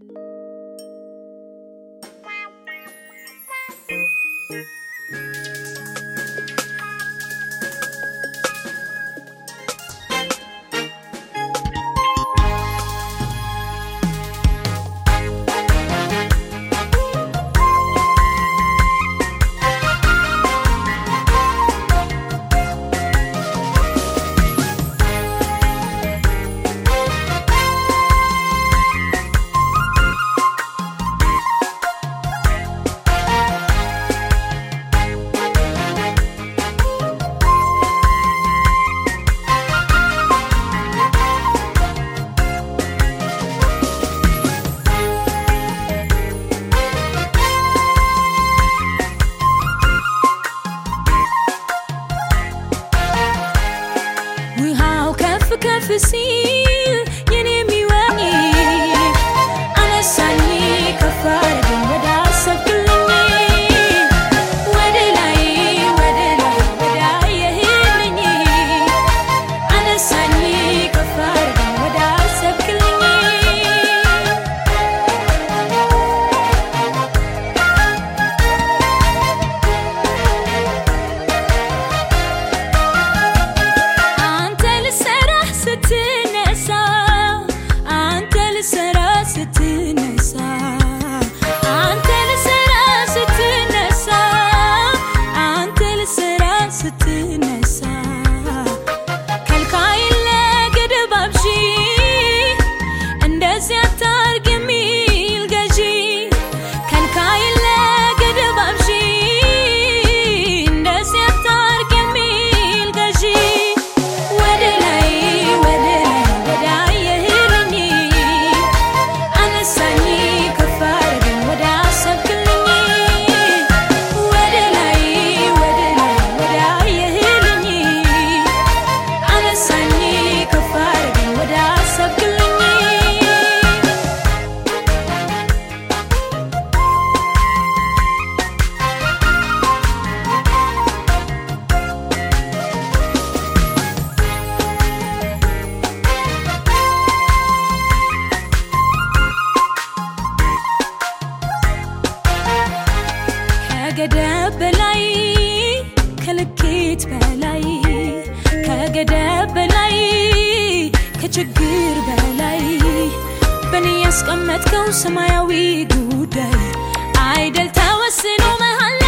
Thank you. the sea The do ከቤት በላይ ከገደብ በላይ ከችግር በላይ። በእኔ ያስቀመጥከው ሰማያዊ ጉዳይ አይደል ተወስኖ መሃል